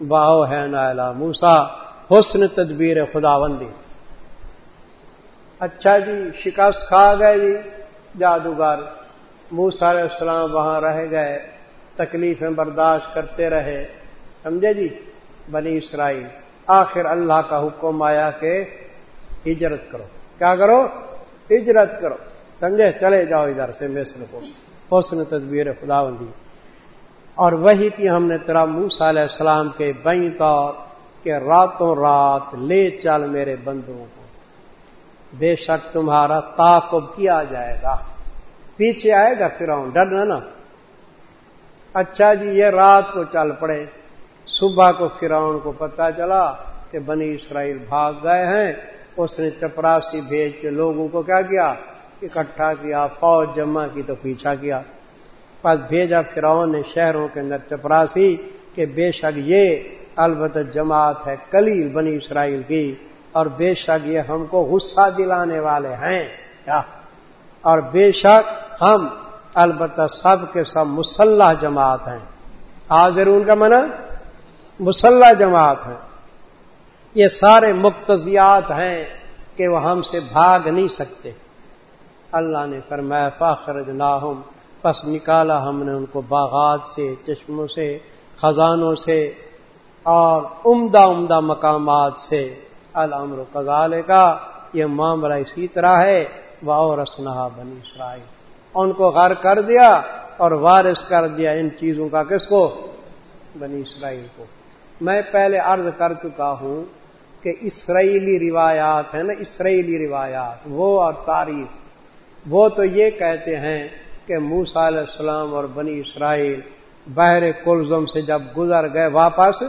باؤ ہے نائلا موسا حسن تدبیر خدا بندی اچھا جی شکست کھا گئے جی جادوگر۔ موسا علیہ السلام وہاں رہ گئے، تکلیفیں برداشت کرتے رہے۔ سمجھے جی؟ بنی اسرائیل۔ آخر اللہ کا حکم آیا کہ ہجرت کرو۔ کیا کرو؟ ہجرت کرو۔ سمجھے؟ چلے جاؤ ادھر سے مصر کو۔ حسن تدبیر خدا بندی اور وہی تھی ہم نے تیرا موسا علیہ السلام کے بئی طور کہ راتوں رات لے چل میرے بندوں کو۔ بے شک تمہارا تعقب کیا جائے گا۔ پیچھے آئے گا پھر ڈرنا نا۔ اچھا جی یہ رات کو چل پڑے۔ صبح کو فرعون کو پتا چلا کہ بنی اسرائیل بھاگ گئے ہیں۔ اس نے چپراسی بھیج کے لوگوں کو کیا کیا؟ اکٹھا کیا، فوج جمع کی تو پیچھا کیا۔ پس بھیجا فرعون نے شہروں کے اندر چپراسی کہ بے شک یہ البتہ جماعت ہے کلیل بنی اسرائیل کی۔ اور بے شک یہ ہم کو غصہ دلانے والے ہیں۔ کیا اور بے شک ہم البتہ سب کے سب مسلح جماعت ہیں۔ حاضر ان کا منع؟ مسلح جماعت ہیں۔ یہ سارے مقتضیات ہیں کہ وہ ہم سے بھاگ نہیں سکتے۔ اللہ نے فرمایا فاخرج لاہم پس نکالا ہم نے ان کو باغات سے، چشموں سے، خزانوں سے اور عمدہ عمدہ مقامات سے۔ المر کزال کا یہ معاملہ اسی طرح ہے۔ وہ اور بنی اسرائیل ان کو غر کر دیا اور وارث کر دیا ان چیزوں کا کس کو؟ بنی اسرائیل کو۔ میں پہلے عرض کر چکا ہوں کہ اسرائیلی روایات ہیں نا، اسرائیلی روایات، وہ اور تاریخ، وہ تو یہ کہتے ہیں کہ موسا علیہ السلام اور بنی اسرائیل بحر کلزم سے جب گزر گئے، واپس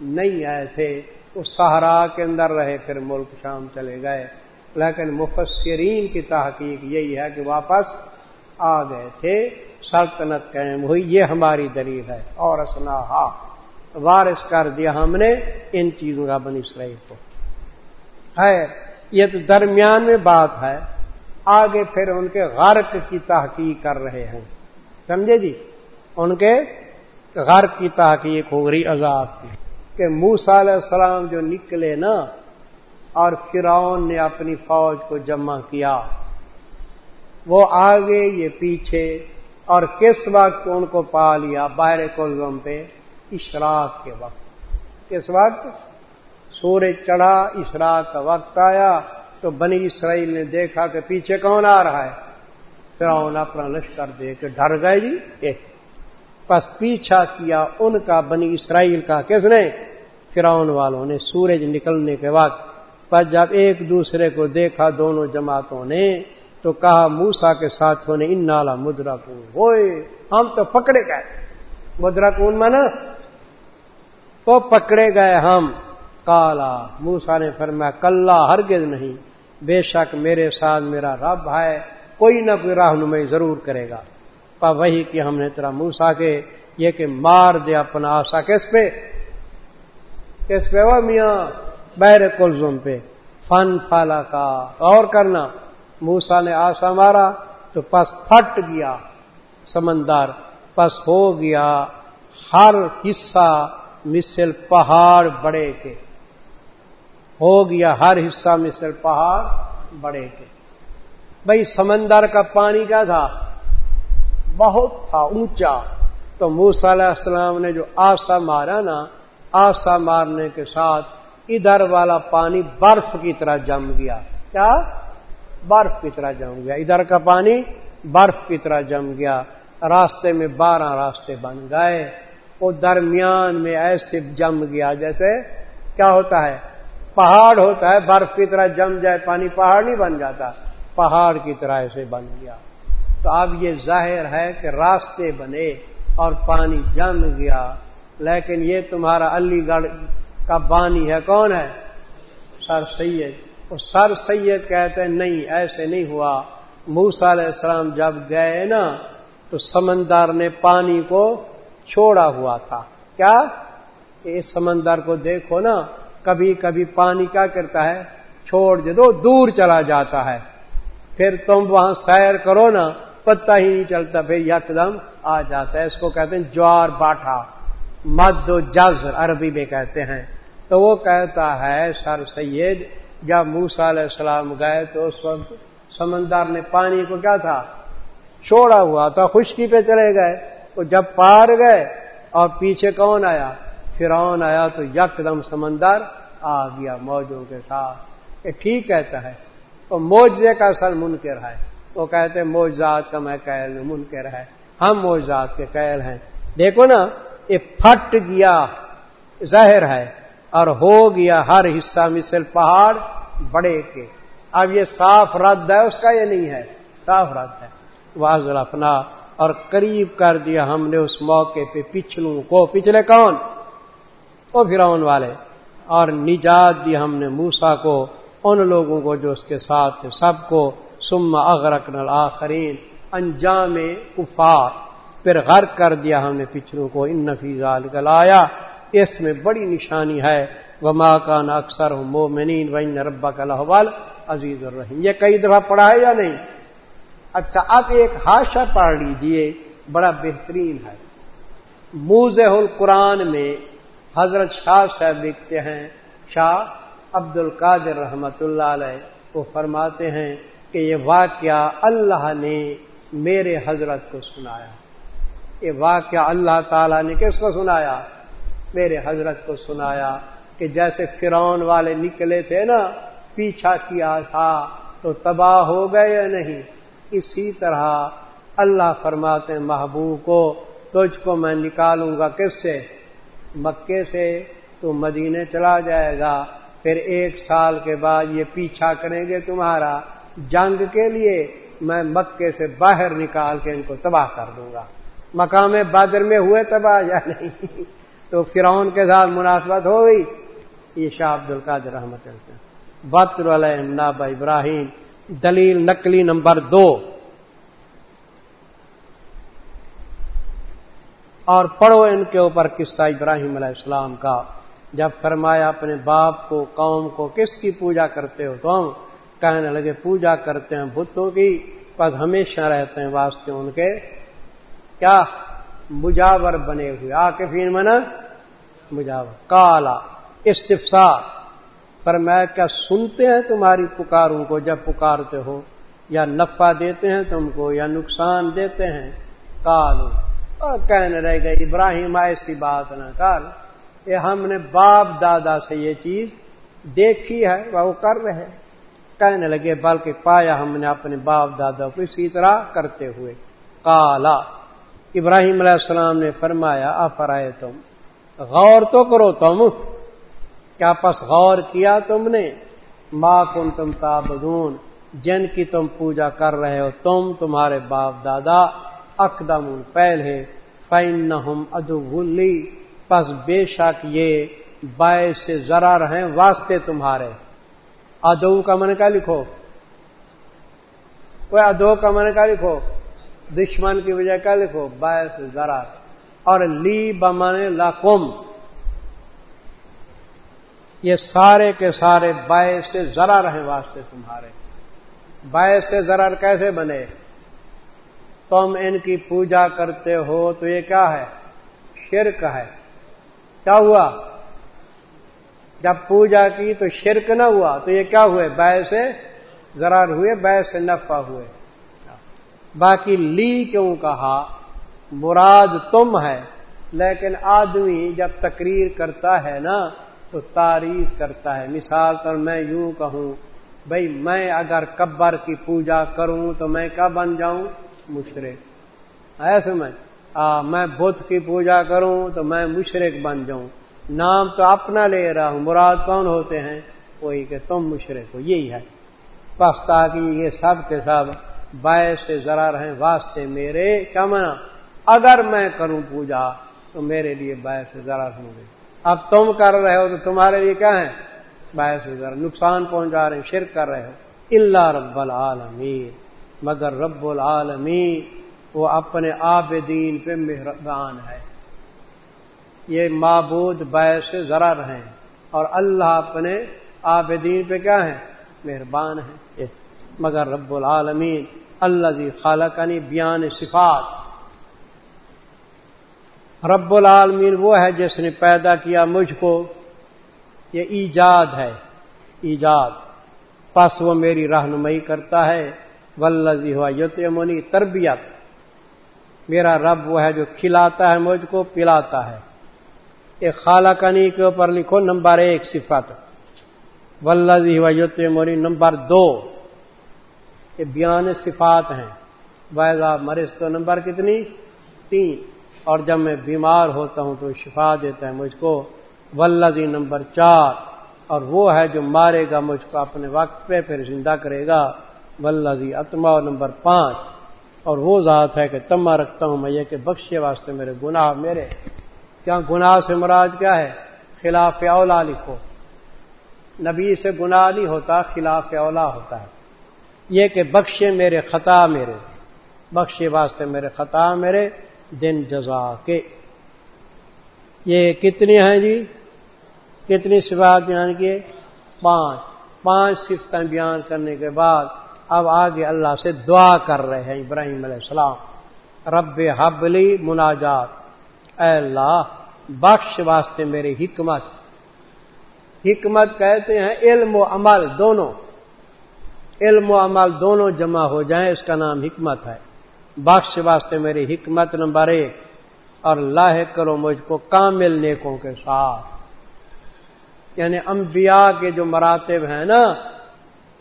نہیں آئے تھے وہ سہارا کے اندر رہے، پھر ملک شام چلے گئے۔ لیکن مفسرین کی تحقیق یہی ہے کہ واپس آ گئے تھے، سلطنت قائم ہوئی، یہ ہماری دلیل ہے۔ اور اسنا ہا وارث کر دیا ہم نے ان چیزوں کا بنی اسرائیل کو۔ ہے یہ تو درمیان میں بات ہے۔ آگے پھر ان کے غرق کی تحقیق کر رہے ہیں۔ سمجھے جی؟ ان کے غرق کی تحقیق ہو رہی عذاب کی۔ کہ موسا علیہ السلام جو نکلے نا، اور فرعون نے اپنی فوج کو جمع کیا۔ وہ آگے، یہ پیچھے، اور کس وقت ان کو پا لیا؟ باہر کلزم پہ، اشراق کے وقت۔ کس وقت؟ سورج چڑھا، اشراق کا وقت آیا۔ تو بنی اسرائیل نے دیکھا کہ پیچھے کون آ رہا ہے۔ پھر اپنا لشکر دے کے ڈر گئے جی۔ پس پیچھا کیا ان کا بنی اسرائیل کا کس نے؟ فرعون والوں نے سورج نکلنے کے وقت۔ پر جب ایک دوسرے کو دیکھا دونوں جماعتوں نے، تو کہا موسا کے ساتھوں نے ان نالا مدرا ہوئے، ہم تو پکڑے گئے۔ مدرا کون مانا؟ تو پکڑے گئے ہم۔ کالا موسا نے فرمایا، کلّا ہرگز نہیں۔ بے شک میرے ساتھ میرا رب ہے، کوئی نہ کوئی رہنمائی ضرور کرے گا۔ پا وہی کہ ہم نے تیرا موسا کے یہ کہ مار دے اپنا آسا۔ کس پہ؟ کس پہ؟ وہ میاں بحر کلزم پہ۔ فن فالا کا۔ اور کرنا موسا نے آسا مارا تو پس پھٹ گیا۔ سمندر، پس ہو گیا۔ ہر حصہ مثل پہاڑ بڑے کے۔ ہو گیا ہر حصہ مثل پہاڑ بڑے کے بھائی سمندر کا پانی کیا تھا، بہت تھا، اونچا۔ تو موسا علیہ السلام نے جو آسا مارا نا، آسا مارنے کے ساتھ ادھر والا پانی برف کی طرح جم گیا۔ کیا؟ برف کی طرح جم گیا۔ ادھر کا پانی برف کی طرح جم گیا۔ راستے میں بارہ راستے بن گئے۔ وہ درمیان میں ایسے جم گیا جیسے کیا ہوتا ہے؟ پہاڑ ہوتا ہے، برف کی طرح جم جائے، پانی پہاڑ نہیں بن جاتا۔ پہاڑ کی طرح ایسے بن گیا۔ تو اب یہ ظاہر ہے کہ راستے بنے اور پانی جم گیا۔ لیکن یہ تمہارا علی گڑھ کا بانی ہے۔ کون ہے؟ سر سید۔ وہ سر سید کہتے ہیں، نہیں، ایسے نہیں ہوا۔ موسا علیہ السلام جب گئے نا، تو سمندر نے پانی کو چھوڑا ہوا تھا۔ کیا؟ اس سمندر کو دیکھو نا کبھی کبھی پانی کیا کرتا ہے؟ چھوڑ دے دو، دور چلا جاتا ہے۔ پھر تم وہاں سیر کرو نا، پتہ ہی نہیں چلتا، پھر یکدم آ جاتا ہے۔ اس کو کہتے ہیں جوار باٹھا، مد و جزر عربی میں کہتے ہیں۔ تو وہ کہتا ہے، سر سید، جب موسا علیہ السلام گئے تو اس وقت سمندر نے پانی کو کیا تھا؟ چھوڑا ہوا تھا، خشکی پہ چلے گئے۔ وہ جب پار گئے اور پیچھے کون آیا؟ فرعون آیا تو یک دم سمندر آ گیا موجوں کے ساتھ۔ یہ ٹھیک کہتا ہے۔ وہ موجے کا اصل منکر ہے۔ وہ کہتے ہیں موجات کا میں قید منکر ہے۔ ہم موجات کے قید ہیں۔ دیکھو نا، یہ پھٹ گیا ظاہر ہے اور ہو گیا ہر حصہ مثل پہاڑ بڑے کے۔ اب یہ صاف رد ہے، اس کا یہ نہیں ہے۔ صاف رد ہے۔ واضح اپنا اور قریب کر دیا ہم نے اس موقع پہ پچھلوں کو۔ پچھلے کون؟ وہ فرعون والے۔ اور نجات دی ہم نے موسا کو، ان لوگوں کو جو اس کے ساتھ تھے، سب کو۔ سما اغرق نل آخرین انجام کفار۔ پھر غرق کر دیا ہم نے پچھلوں کو، ان نفیز لایا اس میں بڑی نشانی ہے۔ وہ ماں کا نا اکثر ہوں مومنین وین ربا کا لہوال عزیز الرحیم۔ یہ کئی دفعہ پڑھا ہے یا نہیں؟ اچھا اب ایک ہاشا پڑھ لیجیے، بڑا بہترین ہے۔ موز القرآن میں حضرت شاہ صاحب لکھتے ہیں، شاہ عبد القادر رحمت اللہ علیہ، وہ فرماتے ہیں کہ یہ واقعہ اللہ نے میرے حضرت کو سنایا۔ یہ واقعہ اللہ تعالیٰ نے کس کو سنایا؟ میرے حضرت کو سنایا کہ جیسے فرون والے نکلے تھے نا، پیچھا کیا تھا، تو تباہ ہو گئے یا نہیں؟ اسی طرح اللہ فرماتے محبوب کو، تجھ کو میں نکالوں گا کس سے؟ مکے سے تو مدینے چلا جائے گا۔ پھر ایک سال کے بعد یہ پیچھا کریں گے تمہارا۔ جنگ کے لیے میں مکے سے باہر نکال کے ان کو تباہ کر دوں گا۔ مقام بادر میں ہوئے تباہ یا نہیں؟ تو فرعون کے ساتھ مناسبت ہو گئی۔ یہ شاہ عبد القادر رحمت بطر علیہ ناب ابراہیم۔ دلیل نقلی نمبر دو۔ اور پڑھو ان کے اوپر قصہ ابراہیم علیہ السلام کا۔ جب فرمایا اپنے باپ کو، قوم کو، کس کی پوجا کرتے ہو؟ تم کہنے لگے، پوجا کرتے ہیں بتوں کی، پس ہمیشہ رہتے ہیں واسطے ان کے۔ کیا مجاور بنے ہوئے؟ آ کے پھر منا مجاور۔ کالا استفسا پر میں کیا سنتے ہیں تمہاری پکاروں کو جب پکارتے ہو؟ یا نفع دیتے ہیں تم کو یا نقصان دیتے ہیں؟ کالو اور کہنے رہ گئے ابراہیم ایسی بات نہ کر۔ یہ ہم نے باپ دادا سے یہ چیز دیکھی ہے، وہ کر رہے کہنے لگے، بلکہ پایا ہم نے اپنے باپ دادا کو اسی طرح کرتے ہوئے۔ کالا ابراہیم علیہ السلام نے فرمایا افرائے تم غور تو کرو تم۔ کیا پس غور کیا تم نے؟ ماں کن تم تابدون جن کی تم پوجا کر رہے ہو، تم تمہارے باپ دادا۔ اقدم پہلے فین ہم ادو پس بے شک یہ باعث سے ذرا رہیں واسطے تمہارے۔ ادو کا من کا لکھو؟ کوئی ادو کا من کا لکھو؟ دشمن کی وجہ کا لکھو؟ باعث ذرا اور لی بمن لاکم یہ سارے کے سارے باعث سے ذرا رہیں واسطے تمہارے۔ باعث سے ذرا کیسے بنے؟ تم ان کی پوجا کرتے ہو تو یہ کیا ہے؟ شرک ہے۔ کیا ہوا؟ جب پوجا کی تو شرک نہ ہوا تو یہ کیا ہوئے؟ بے سے ذرار ہوئے بے سے نفع ہوئے۔ باقی لی کیوں کہا؟ مراد تم ہے۔ لیکن آدمی جب تقریر کرتا ہے نا تو تعریف کرتا ہے۔ مثال پر میں یوں کہوں بھائی میں اگر کبر کی پوجا کروں تو میں کیا بن جاؤں؟ مشرق ایسے میں میں بدھ کی پوجا کروں تو میں مشرق بن جاؤں۔ نام تو اپنا لے رہا ہوں، مراد کون ہوتے ہیں؟ وہی کہ تم مشرق ہو، یہی ہے۔ پس تاکہ یہ سب کے سب باعث سے ذرا رہیں واسطے میرے کیا منا اگر میں کروں پوجا تو میرے لیے باعث سے ذرا ہوں گے اب تم کر رہے ہو تو تمہارے لیے کیا ہے؟ باعث سے ذرا نقصان پہنچا رہے ہیں، شرک کر رہے ہو۔ اللہ رب العالمین۔ مگر رب العالمین وہ اپنے آبدین پہ مہربان ہے۔ یہ معبود باعث سے ذرا رہے اور اللہ اپنے آبدین پہ کیا ہے مہربان ہے مگر رب العالمین اللہ جی خالقانی بیان صفات۔ رب العالمین وہ ہے جس نے پیدا کیا مجھ کو۔ یہ ایجاد ہے۔ ایجاد۔ پس وہ میری رہنمائی کرتا ہے۔ ولزی ہوا یوتمونی تربیت۔ میرا رب وہ ہے جو کھلاتا ہے، مجھ کو پلاتا ہے۔ ایک خالہ کنی کے اوپر لکھو نمبر ایک صفت۔ ولزی ہوا یوتمونی نمبر دو۔ یہ بیان صفات ہیں۔ ویزا مرض تو نمبر کتنی؟ تین۔ اور جب میں بیمار ہوتا ہوں تو شفا دیتا ہے مجھ کو۔ ولدی نمبر چار۔ اور وہ ہے جو مارے گا مجھ کو اپنے وقت پہ، پھر زندہ کرے گا۔ ولدی اتما نمبر پانچ، اور وہ ذات ہے کہ تما رکھتا ہوں میں یہ کہ بخشے واسطے میرے گناہ میرے۔ کیا گناہ سے مراد کیا ہے؟ خلاف اولا لکھو۔ نبی سے گناہ نہیں ہوتا، خلاف اولا ہوتا ہے۔ یہ کہ بخشے میرے خطا میرے۔ بخشے واسطے میرے خطا میرے۔ دن جزا کے۔ یہ کتنی ہیں جی؟ کتنی سفات بیان کیے؟ پانچ۔ پانچ سفتیں بیان کرنے کے بعد اب آگے اللہ سے دعا کر رہے ہیں ابراہیم علیہ السلام۔ رب حبلی مناجات۔ اے اللہ، بخش واسطے میری حکمت۔ حکمت کہتے ہیں علم و عمل دونوں۔ علم و عمل دونوں جمع ہو جائیں، اس کا نام حکمت ہے۔ بخش واسطے میری حکمت نمبر ایک۔ اور لاحق کرو مجھ کو کامل نیکوں کے ساتھ۔ یعنی انبیاء کے جو مراتب ہیں نا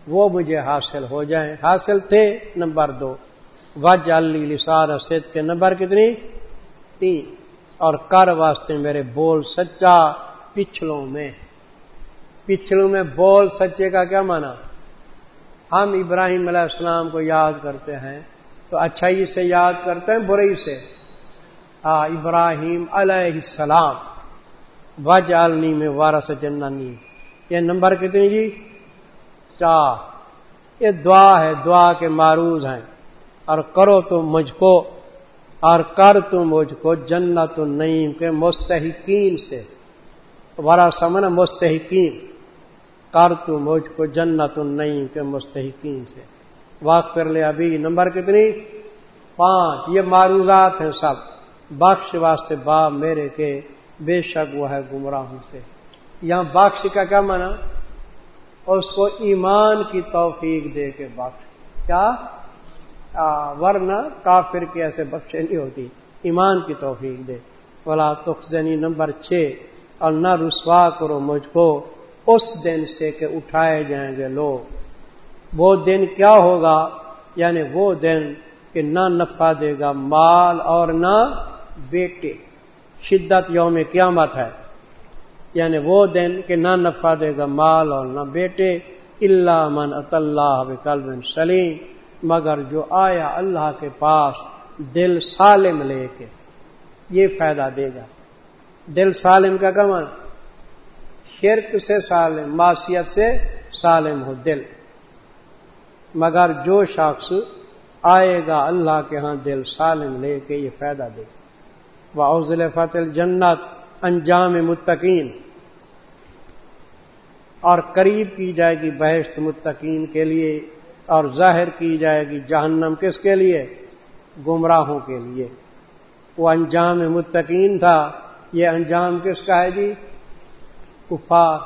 وہ مجھے حاصل ہو جائیں۔ حاصل تھے نمبر دو۔ وج علی لسان سید کے نمبر کتنی؟ تین۔ اور کر واسطے میرے بول سچا پچھلوں میں۔ پچھلوں میں بول سچے کا کیا مانا ہم ابراہیم علیہ السلام کو یاد کرتے ہیں۔ تو اچھائی سے یاد کرتے ہیں برئی سے۔ آ، ابراہیم علیہ السلام۔ وج عالنی میں وارس جنانی یہ نمبر کتنی جی؟ چار یہ دعا ہے، دعا کے معروض ہیں۔ اور کرو تم مجھ کو، اور کر تم مجھ کو جنت النعیم کے مستحقین سے۔ ورا سمن مستحقین۔ کر تو مجھ کو جنت النعیم کے مستحقین سے۔ واق کر لے ابھی، نمبر کتنی؟ پانچ۔ یہ معروضات ہیں سب۔ بخش واسطے باپ میرے کے بے شک وہ ہے گمراہوں سے۔ یہاں بخش کا کیا مانا اس کو ایمان کی توفیق دے کے بخش۔ کیا؟ ورنہ کافر کی ایسے بخشے نہیں ہوتی۔ ایمان کی توفیق دے۔ بلا تخنی نمبر چھ۔ اور نہ رسوا کرو مجھ کو۔ اس دن سے کہ اٹھائے جائیں گے لوگ۔ وہ دن کیا ہوگا؟ یعنی وہ دن کہ نہ نفع دے گا مال اور نہ بیٹے۔ شدت یوم قیامت ہے۔ یعنی وہ دن کہ نہ نفع دے گا مال اور نہ بیٹے اللہ من اللہ قلب سلیم، مگر جو آیا اللہ کے پاس دل سالم لے کے یہ فائدہ دے گا۔ دل سالم کا کمن شرک سے سالم معاشیت سے سالم ہو دل۔ مگر جو شخص آئے گا اللہ کے ہاں دل سالم لے کے یہ فائدہ دے گا۔ وہ اوزل فتل جنت انجام متقین۔ اور قریب کی جائے گی بحث متقین کے لیے، اور ظاہر کی جائے گی جہنم کس کے لیے؟ گمراہوں کے لیے۔ وہ انجام متقین تھا۔ یہ انجام کس کا ہے جی؟ کفار۔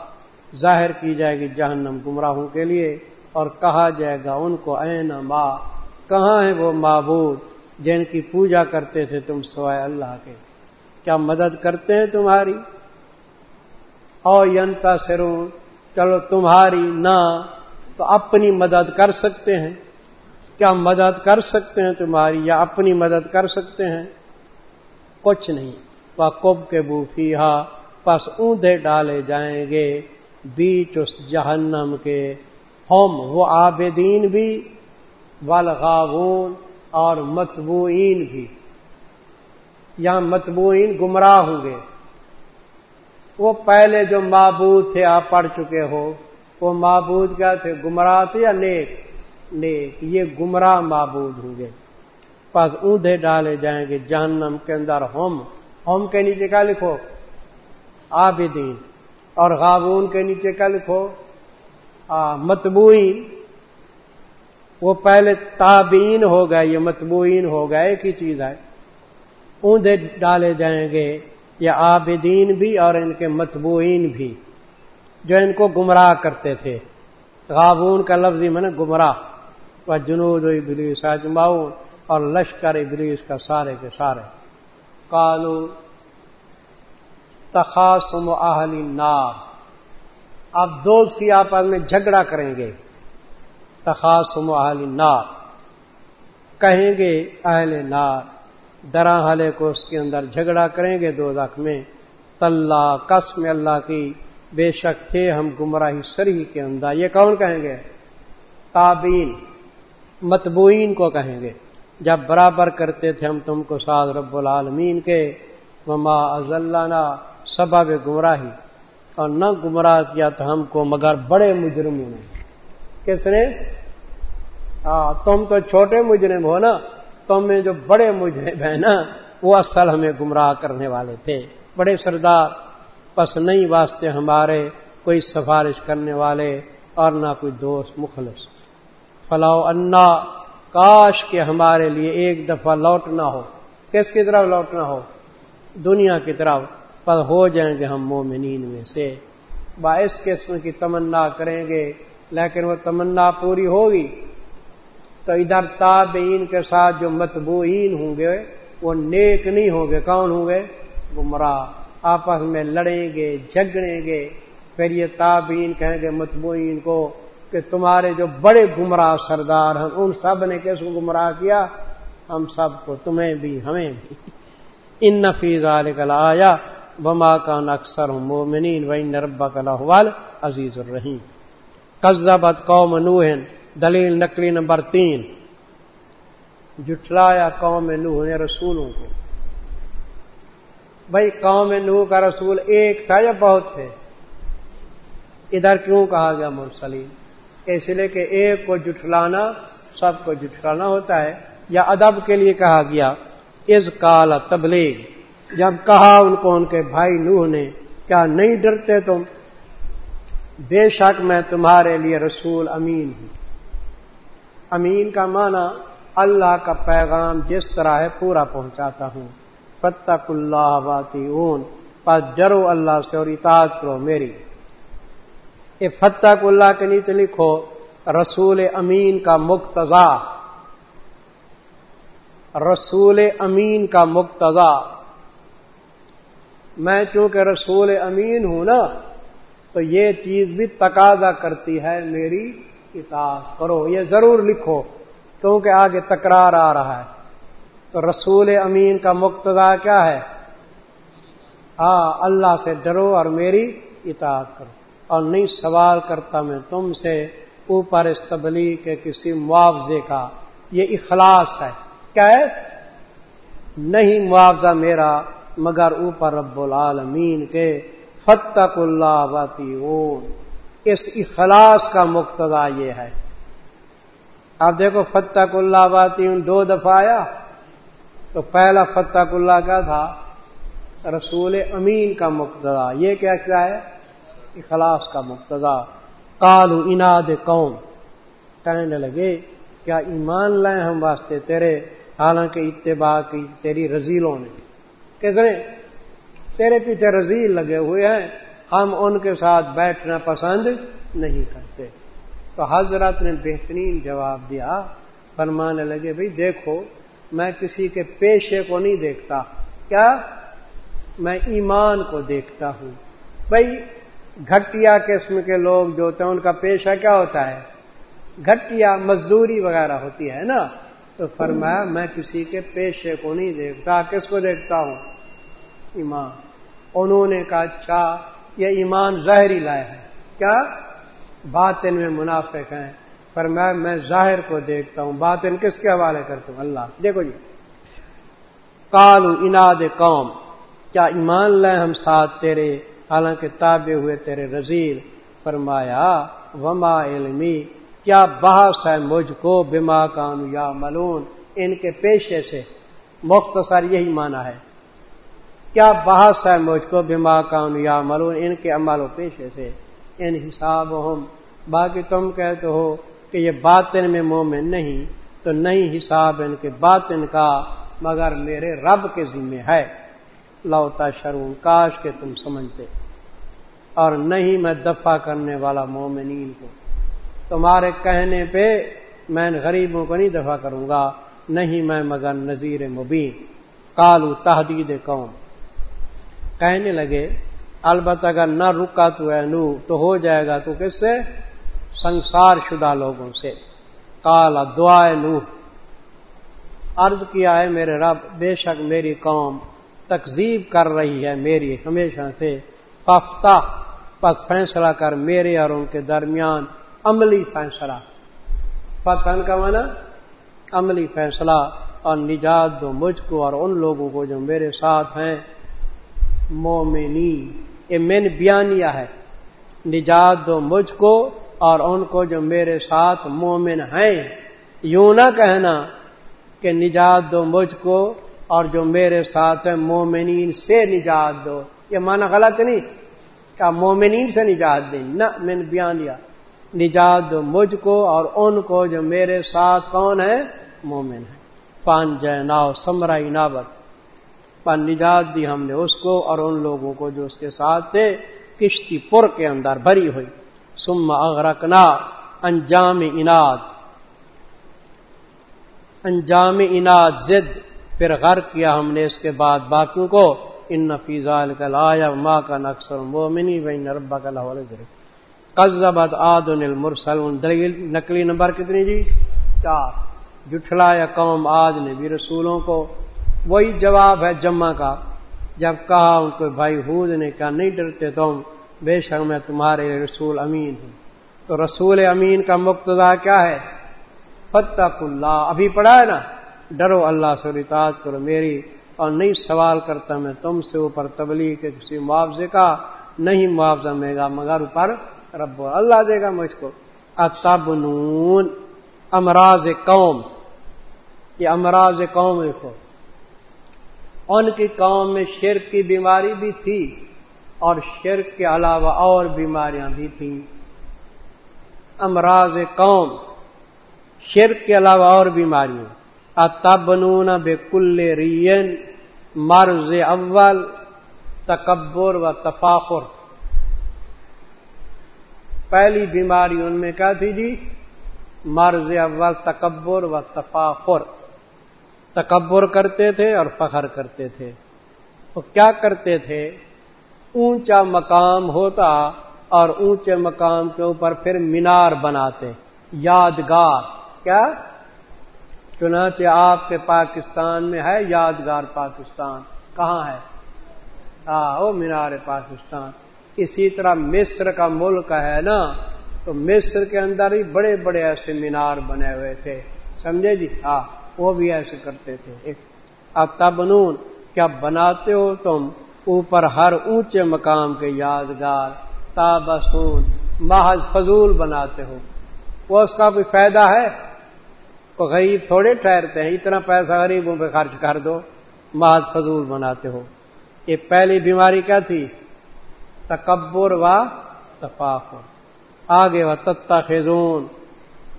ظاہر کی جائے گی جہنم گمراہوں کے لیے، اور کہا جائے گا ان کو این ماں، کہاں ہے وہ معبود جن کی پوجا کرتے تھے تم سوائے اللہ کے؟ کیا مدد کرتے ہیں تمہاری؟ او ینتا سرون، چلو تمہاری نہ تو اپنی مدد کر سکتے ہیں۔ کیا مدد کر سکتے ہیں تمہاری یا اپنی مدد کر سکتے ہیں؟ کچھ نہیں۔ وہ کب کے بوفی ہا پس اونھے ڈالے جائیں گے۔ بیچ اس جہنم کے۔ ہم وہ آبدین بھی والغاون اور متبوئین بھی۔ یہاں متبوئین گمراہ ہوں گے۔ وہ پہلے جو معبود تھے، آپ پڑھ چکے ہو، وہ معبود کیا تھے؟ گمراہ تھے یا نیک؟ نیک، یہ گمراہ معبود ہوں گے۔ پس اونھے ڈالے جائیں گے، جہنم کے اندر ہوم ہوم کے نیچے کیا لکھو؟ آبدین اور غابون کے نیچے کیا لکھو؟ متبوئین وہ پہلے تابین ہو گئے، یہ متبوئین ہو گئے، ایک ہی چیز ہے۔ اوندے ڈالے جائیں گے یا عابدین بھی اور ان کے متبوئین بھی، جو ان کو گمراہ کرتے تھے۔ غابون کا لفظ ہی میں نے گمراہ۔ و جنوب ابلیس اجماؤن اور لشکر ابلیس کا سارے کے سارے۔ کالو تخاصم اہلی نار اب دوست کی آپس میں جھگڑا کریں گے۔ تخاصم اہلی نار کہیں گے اہل نار درا حلے کو اس کے اندر جھگڑا کریں گے دو دخ میں۔ طلّہ قسم اللہ کی۔ بے شک تھے ہم گمراہی سری کے اندر۔ یہ کون کہیں گے؟ تابین متبوئین کو کہیں گے۔ جب برابر کرتے تھے ہم تم کو ساز رب العالمین کے۔ مما ازلانہ سبب گمراہی۔ اور نہ گمراہ کیا تو ہم کو مگر بڑے مجرموں نے۔ کس نے؟ ہاں تم تو چھوٹے مجرم ہو نا۔ تم میں جو بڑے مجرم ہیں نا، وہ اصل ہمیں گمراہ کرنے والے تھے۔ بڑے سردار پس نہیں واسطے ہمارے کوئی سفارش کرنے والے اور نہ کوئی دوست مخلص۔ فلاؤ انا، کاش کے ہمارے لیے ایک دفعہ لوٹنا ہو۔ کس کی طرف لوٹنا ہو؟ دنیا کی طرف۔ پر ہو جائیں گے ہم مومنین میں سے۔ باعث قسم کی تمنا کریں گے، لیکن وہ تمنا پوری ہوگی۔ تو ادھر تابعین کے ساتھ جو متبوئین ہوں گے، وہ نیک نہیں ہوں گے، کون ہوں گے؟ گمراہ۔ آپس میں لڑیں گے، جھگڑیں گے۔ پھر یہ تابعین کہیں گے متبوئین کو کہ تمہارے جو بڑے گمراہ سردار ہیں، ان سب نے کیس کو گمراہ کیا؟ ہم سب کو، تمہیں بھی، ہمیں بھی۔ ان نفیز آیا بما کا اکثر مومنین و ان ربا کا عزیز الرحیم۔ قزبت قوم نوہن دلیل نقلی نمبر تین جٹلایا قوم نوح نے رسولوں کو۔ بھائی قوم نوح کا رسول ایک تھا یا بہت تھے؟ ادھر کیوں کہا گیا مرسلیم اس لیے کہ ایک کو جٹلانا سب کو جٹلانا ہوتا ہے۔ یا ادب کے لیے کہا گیا از کال تبلیغ۔ جب کہا ان کو، ان کے بھائی نوح نے، کیا نہیں ڈرتے تم؟ بے شک میں تمہارے لیے رسول امین ہوں۔ امین کا معنی اللہ کا پیغام جس طرح ہے پورا پہنچاتا ہوں۔ فتق اللہ باتی اون پر جرو اللہ سے اور اطاعت کرو میری۔ یہ فتح اللہ کے نیچے لکھو، رسول امین کا مقتضا۔ رسول امین کا مقتضا۔ میں چونکہ رسول امین ہوں نا، تو یہ چیز بھی تقاضا کرتی ہے میری اطاعت کرو یہ ضرور لکھو، کیونکہ آگے تکرار آ رہا ہے۔ تو رسول امین کا مقتدا کیا ہے؟ ہاں اللہ سے ڈرو اور میری اطاعت کرو۔ اور نہیں سوال کرتا میں تم سے اوپر استبلی کے کسی معاوضے کا۔ یہ اخلاص ہے۔ کیا ہے؟ نہیں معاوضہ میرا، مگر اوپر رب العالمین کے۔ فتق اللہ باتی اس اخلاص کا مقتدا یہ ہے۔ اب دیکھو فتق اللہ باتی دو دفعہ آیا، تو پہلا فتق اللہ کا تھا، رسول امین کا مقتدا یہ کیا کیا ہے؟ اخلاص کا مقتدا کالو اناد قوم۔ کہنے لگے، کیا ایمان لائے ہم واسطے تیرے؟ حالانکہ اتباع کی تیری رزیلوں نے۔ کس نے تیرے پیچھے رزیل لگے ہوئے ہیں۔ ہم ان کے ساتھ بیٹھنا پسند نہیں کرتے۔ تو حضرت نے بہترین جواب دیا، فرمانے لگے بھائی دیکھو، میں کسی کے پیشے کو نہیں دیکھتا۔ کیا؟ میں ایمان کو دیکھتا ہوں۔ بھائی گھٹیا قسم کے لوگ جو ہوتے ہیں، ان کا پیشہ کیا ہوتا ہے؟ گھٹیا مزدوری وغیرہ ہوتی ہے نا۔ تو فرمایا، میں کسی کے پیشے کو نہیں دیکھتا، کس کو دیکھتا ہوں؟ ایمان۔ انہوں نے کہا اچھا یہ ایمان ظاہری لائے ہے کیا؟ باطن میں منافق ہیں۔ پر میں میں ظاہر کو دیکھتا ہوں۔ باطن کس کے حوالے کرتا ہوں اللہ۔ دیکھو جی۔ کالو اناد قوم، کیا ایمان لائے ہم ساتھ تیرے؟ حالانکہ تابع ہوئے تیرے رزیل فرمایا، وما علمی، کیا بحث ہے مجھ کو؟ بما کانو یا ملون ان کے پیشے سے مختصر یہی مانا ہے۔ کیا بحث ہے مجھ کو بما کام یا ملون ان کے عمل و پیشے سے۔ ان حساب ہم باقی تم کہتے ہو کہ یہ باطن میں مومن نہیں، تو نہیں حساب ان کے باطن کا، مگر میرے رب کے ذمے ہے۔ لوتا شرون کاش کے تم سمجھتے۔ اور نہیں میں دفاع کرنے والا مومنین کو تمہارے کہنے پہ میں غریبوں کو نہیں دفاع کروں گا، نہیں میں مگر نذیر مبین۔ کالو تحدید قوم۔ کہنے لگے، البتہ اگر نہ رکا تو اے نو تو ہو جائے گا تو کس سے؟ سنسار شدہ لوگوں سے۔ کالا دعائے نو عرض کیا ہے، میرے رب، بے شک میری قوم تقزیب کر رہی ہے، میری ہمیشہ سے۔ پفتہ پس فیصلہ کر، میرے اور ان کے درمیان عملی فیصلہ۔ فتن کا مانا عملی فیصلہ۔ اور نجات دو مجھ کو اور ان لوگوں کو جو میرے ساتھ ہیں۔ مومنی، یہ مین بیانیہ ہے۔ نجات دو مجھ کو اور ان کو جو میرے ساتھ مومن ہیں۔ یوں نہ کہنا کہ نجات دو مجھ کو اور جو میرے ساتھ ہیں مومنین سے نجات دو۔ یہ مانا غلط نہیں کیا مومنین سے نجات دیں۔ نہ میں نے بیان دیا نجات دو مجھ کو اور ان کو جو میرے ساتھ کون ہے مومن ہے پان جے ناؤ سمرا نابت پان نجات دی ہم نے اس کو اور ان لوگوں کو جو اس کے ساتھ تھے، کشتی پور کے اندر بھری ہوئی۔ سم اغرکنا انجام اناد۔ انجام اناد زد۔ پھر غرق کیا ہم نے اس کے بعد باقیوں کو۔ ان نفیزہ آیا ماں کا نقصر مومنی بھائی نربا کا لاہور قزبت آد المرسل دلیل نقلی نمبر کتنی جی؟ چار۔ جٹھلایا قوم آج نے بھی رسولوں کو۔ وہی جواب ہے جمع کا۔ جب کہا ان کو، بھائی حود نے کہا، نہیں ڈرتے تم، بے شک میں تمہارے رسول امین ہوں۔ تو رسول امین کا مقتدا کیا ہے؟ فتح اللہ ابھی پڑھا ہے نا؟ ڈرو اللہ سے ریتاج کرو میری۔ اور نہیں سوال کرتا میں تم سے اوپر تبلیغ کے کسی معاوضے کا، نہیں معاوضہ ملے گا، مگر اوپر رب اللہ دے گا مجھ کو۔ اتب نون امراض قوم۔ یہ امراض قوم دیکھو۔ ان کی قوم میں شرک کی بیماری بھی تھی اور شرک کے علاوہ اور بیماریاں بھی تھیں۔ امراض قوم، شرک کے علاوہ اور بیماریاں۔ اتبنون بے کل رین، مرض اول، تکبر و تفاخر۔ پہلی بیماری ان میں کیا تھی جی؟ مرض اول، تکبر و تفاخر۔ تکبر کرتے تھے اور فخر کرتے تھے۔ وہ کیا کرتے تھے؟ اونچا مقام ہوتا اور اونچے مقام کے اوپر پھر مینار بناتے۔ یادگار۔ کیا؟ چنانچہ آپ کے پاکستان میں ہے یادگار پاکستان۔ کہاں ہے؟ ہاں وہ مینار پاکستان۔ اسی طرح مصر کا ملک ہے نا۔ تو مصر کے اندر ہی بڑے بڑے ایسے مینار بنے ہوئے تھے۔ سمجھے جی؟ ہاں۔ وہ بھی ایسے کرتے تھے۔ اب تبنون کیا بناتے ہو تم؟ اوپر ہر اونچے مقام کے یادگار تابسون محض فضول بناتے ہو۔ وہ اس کا کوئی فائدہ ہے؟ تو غریب تھوڑے ٹھہرتے ہیں، اتنا پیسہ غریبوں پہ خرچ کر دو، محض فضول بناتے ہو۔ یہ پہلی بیماری کیا تھی؟ تکبر و تفاق آگے و تتا خزون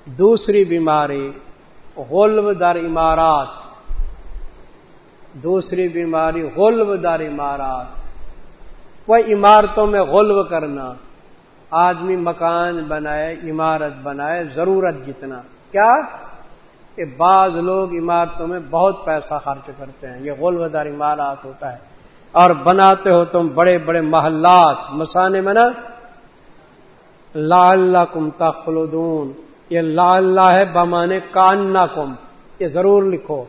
دوسری بیماری غلب در عمارات دوسری بیماری غلب در عمارات وہ عمارتوں میں غلب کرنا، آدمی مکان بنائے، عمارت بنائے، ضرورت جتنا۔ کیا؟ کہ بعض لوگ عمارتوں میں بہت پیسہ خرچ کرتے ہیں، یہ غلب دار عمارات ہوتا ہے۔ اور بناتے ہو تم بڑے بڑے محلات، مسانے میں نا لا اللہ کم تخلدون۔ یہ لا اللہ ہے بمانے کاننا کم، یہ ضرور لکھو۔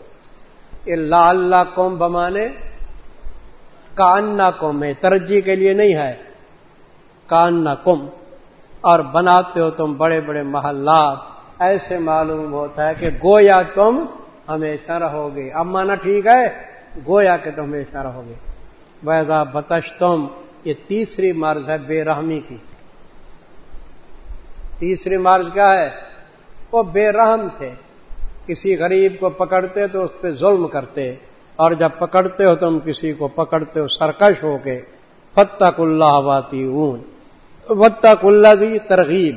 یہ لا اللہ کم بمانے کاننا کم ہے، ترجیح کے لیے نہیں ہے۔ کاننا کم۔ اور بناتے ہو تم بڑے بڑے محلات۔ ایسے معلوم ہوتا ہے کہ گویا تم ہمیشہ رہو گے اب مانا ٹھیک ہے، گویا کہ تم ہمیشہ رہو گے ویزا بتشتم یہ تیسری مرض ہے بے رحمی کی۔ تیسری مرض کیا ہے؟ وہ بے رحم تھے۔ کسی غریب کو پکڑتے تو اس پہ ظلم کرتے، اور جب پکڑتے ہو تم کسی کو پکڑتے ہو، سرکش ہو کے۔ فتق اللہ واتی اون فتق اللہ جی ترغیب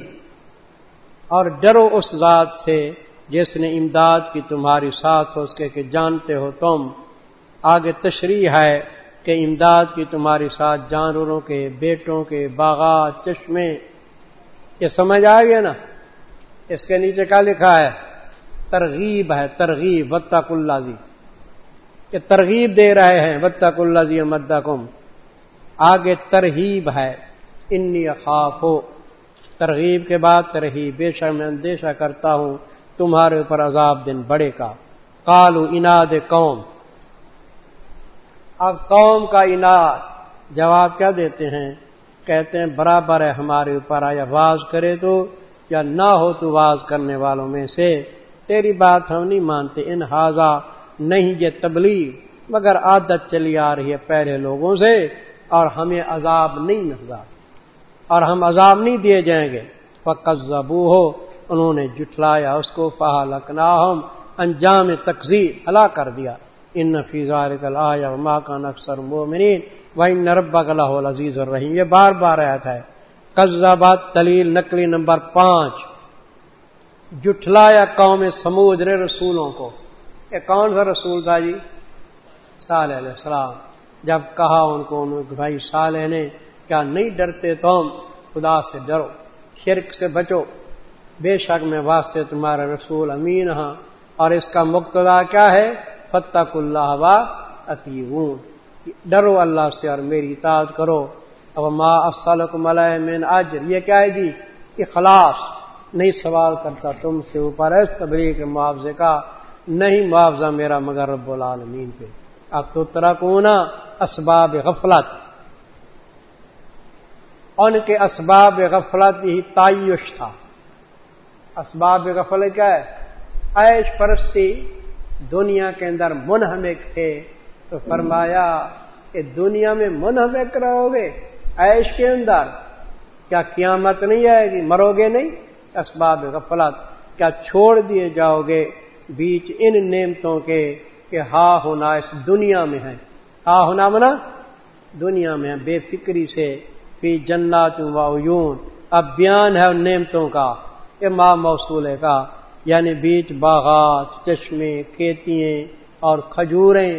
اور ڈرو اس ذات سے جس نے امداد کی تمہاری ساتھ ہو، اس کے کہ جانتے ہو تم۔ آگے تشریح ہے کہ امداد کی تمہاری ساتھ جانوروں کے، بیٹوں کے، باغات، چشمے۔ یہ سمجھ آ گیا نا؟ اس کے نیچے کیا لکھا ہے؟ ترغیب ہے، ترغیب وطق اللہ جی کہ ترغیب دے رہے ہیں وطق اللہ جی مدکم آگے ترغیب ہے، انی اخاف ہو ترغیب کے بعد ترغیب بے شک میں اندیشہ کرتا ہوں، تمہارے اوپر عذاب دن بڑے کا کالو اناد قوم۔ اب قوم کا اناد جواب کیا دیتے ہیں؟ کہتے ہیں، برابر ہے ہمارے اوپر آیا واز کرے تو یا نہ ہو تو واز کرنے والوں میں سے، تیری بات ہم نہیں مانتے، ان حاضہ نہیں، یہ تبلیغ۔ مگر عادت چلی آ رہی ہے پہلے لوگوں سے، اور ہمیں عذاب نہیں ملتا اور ہم عذاب نہیں دیے جائیں گے۔ زبو ہو انہوں نے جٹلایا اس کو فہا لکنا ہم انجام تقزیر ہلا کر دیا۔ ان نفیزار آیا ماں کا نقصر مومنین وہی نربا کلا عزیز اور رحیم یہ بار بار آیا تھا قزاباد تلیل نقلی نمبر پانچ۔ جٹلایا قوم سمود رے رسولوں کو۔ یہ کون سا رسول تھا جی؟ صالح علیہ السلام۔ جب کہا ان کو بھائی صالح نے کیا نہیں ڈرتے تم؟ خدا سے ڈرو، شرک سے بچو۔ بے شک میں واسطے تمہارا رسول امین ہاں۔ اور اس کا مقتدا کیا ہے؟ فتق اللہ وا اتیون ڈرو اللہ سے اور میری اطاعت کرو۔ اب ماں افسلکم علیہ من اجر، یہ کیا ہے جی؟ اخلاص، نہیں سوال کرتا تم سے اوپر، اس تبری کے معاوضے کا، نہیں معاوضہ میرا مگر رب العالمین پہ۔ اب تو ترکونا اسباب غفلت۔ ان کے اسباب غفلت ہی تعیش تھا۔ اسباب غفلت کیا ہے؟ عیش پرستی دنیا کے اندر منہمک تھے۔ تو فرمایا کہ دنیا میں منہمک رہو گے۔ عیش کے اندر، کیا قیامت نہیں آئے گی؟ مرو گے نہیں؟ اسباب غفلت، کیا چھوڑ دیے جاؤ گے؟ بیچ ان نعمتوں کے کہ ہا ہونا اس دنیا میں ہے ہا ہونا منا دنیا میں ہے بے فکری سے، فی جنات و اب بیان ہے ان نعمتوں کا یہ ماں موصول کا یعنی بیچ باغات، چشمے، کھیتیاں اور کھجوریں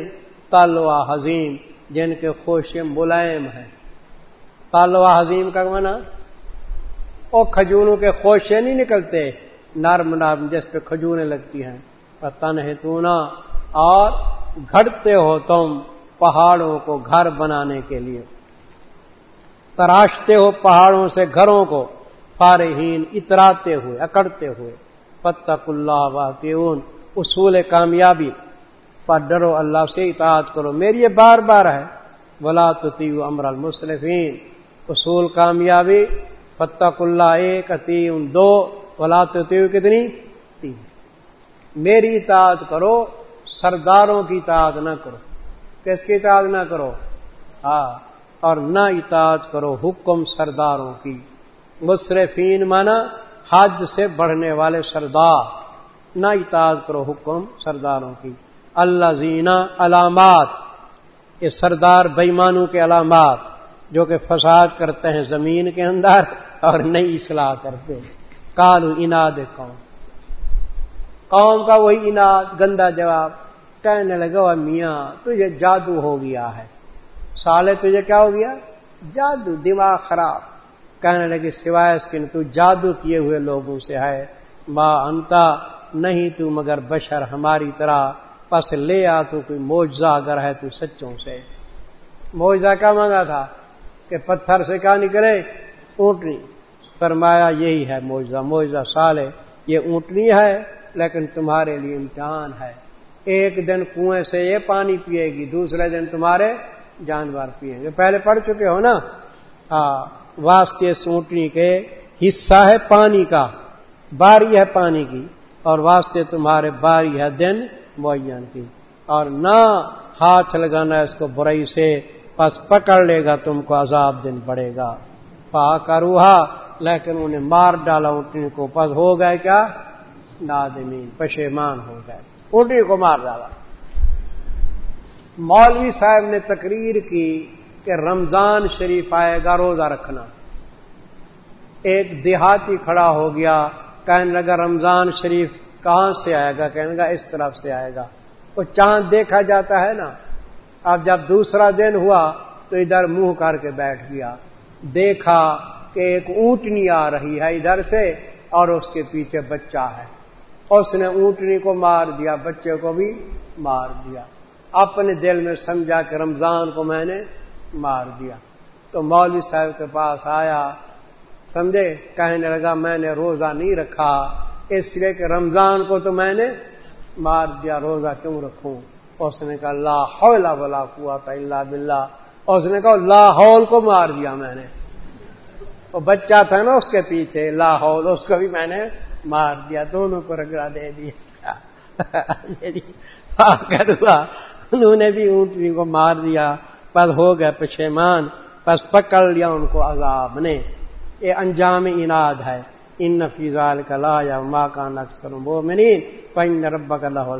تالوا حزیم جن کے خوشے ملائم ہیں۔ تالوا حزیم کا مانا وہ کھجوروں کے خوشے نہیں نکلتے نرم نرم جس پہ کھجوریں لگتی ہیں۔ تن ہے تو اور گھڑتے ہو تم پہاڑوں کو گھر بنانے کے لیے۔ تراشتے ہو پہاڑوں سے گھروں کو، فارحین اتراتے ہوئے، اکڑتے ہوئے۔ فتق اللہ واقعون اصول کامیابی۔ پر ڈرو اللہ سے اطاعت کرو۔ میری یہ بار بار ہے۔ ولا تو امر المصرفین اصول کامیابی فتق اللہ ایک اتیم دو، ولا تو کتنی؟ تین۔ میری اطاعت کرو، سرداروں کی اطاعت نہ کرو۔ کس کی اطاعت نہ کرو؟ ہاں اور نہ اطاعت کرو حکم سرداروں کی۔ مصرفین مانا حج سے بڑھنے والے سردار۔ نہ اطاعت کرو حکم سرداروں کی۔ اللہ زینا علامات، یہ سردار بےمانوں کے علامات۔ جو کہ فساد کرتے ہیں زمین کے اندر اور نئی اصلاح کرتے کالو اناد قوم۔ قوم کا وہی اناد، گندا جواب۔ کہنے لگا میاں، تجھے جادو ہو گیا ہے۔ سالے تجھے کیا ہو گیا؟ جادو، دماغ خراب۔ کہنے لگے، سوائے اس کے تو جادو کیے ہوئے لوگوں سے ہے۔ با انتا نہیں تو، مگر بشر ہماری طرح۔ پس لے آ تو، کوئی موجزہ اگر ہے تو سچوں سے۔ موجزہ کیا مانگا تھا؟ کہ پتھر سے کیا نکلے؟ اونٹنی۔ فرمایا، یہی ہے موجزہ موجزہ سالے یہ اونٹنی ہے، لیکن تمہارے لیے امتحان ہے۔ ایک دن کنویں سے یہ پانی پیے گی، دوسرے دن تمہارے جانور پیئیں گے۔ پہلے پڑھ چکے ہو نا؟ ہاں واسطے سونٹنی کے حصہ ہے پانی کا۔ باری ہے پانی کی، اور واسطے تمہارے باری ہے دن معین کی۔ اور نہ ہاتھ لگانا اس کو برائی سے۔ پس پکڑ لے گا، تم کو عذاب دن پڑے گا۔ پا کروہا لیکن انہیں مار ڈالا، اونٹنی کو پس ہو گئے کیا؟ نادمین، پشیمان ہو گئے۔ اونٹنی کو مار ڈالا۔ مولوی صاحب نے تقریر کی کہ رمضان شریف آئے گا، روزہ رکھنا۔ ایک دیہاتی کھڑا ہو گیا، کہنے لگا، رمضان شریف کہاں سے آئے گا؟ کہنے گا اس طرف سے آئے گا۔ وہ چاند دیکھا جاتا ہے نا اب جب دوسرا دن ہوا تو ادھر منہ کر کے بیٹھ گیا۔ دیکھا کہ ایک اونٹنی آ رہی ہے ادھر سے اور اس کے پیچھے بچہ ہے۔ اس نے اونٹنی کو مار دیا، بچے کو بھی مار دیا۔ اپنے دل میں سمجھا کہ رمضان کو میں نے مار دیا۔ تو مولوی صاحب کے پاس آیا۔ سمجھے؟ کہنے لگا، میں نے روزہ نہیں رکھا، اس لیے کہ رمضان کو تو میں نے مار دیا، روزہ کیوں رکھوں؟ اس نے کہا، لا بلا ہوا تھا اللہ بلّہ اس نے کہا لاہور کو مار دیا میں نے۔ وہ بچہ تھا نا اس کے پیچھے لاہور اس کو بھی میں نے مار دیا، دونوں کو رگڑا دے دیا۔ یعنی انہوں نے بھی اونٹنی کو مار دیا۔ بس ہو گئے پشیمان بس پکڑ لیا ان کو عذاب نے۔ یہ انجام اناد ہے۔ ان نفیزال کا لا یا ماں کا نقصر وہ منی پن رب کا لاہور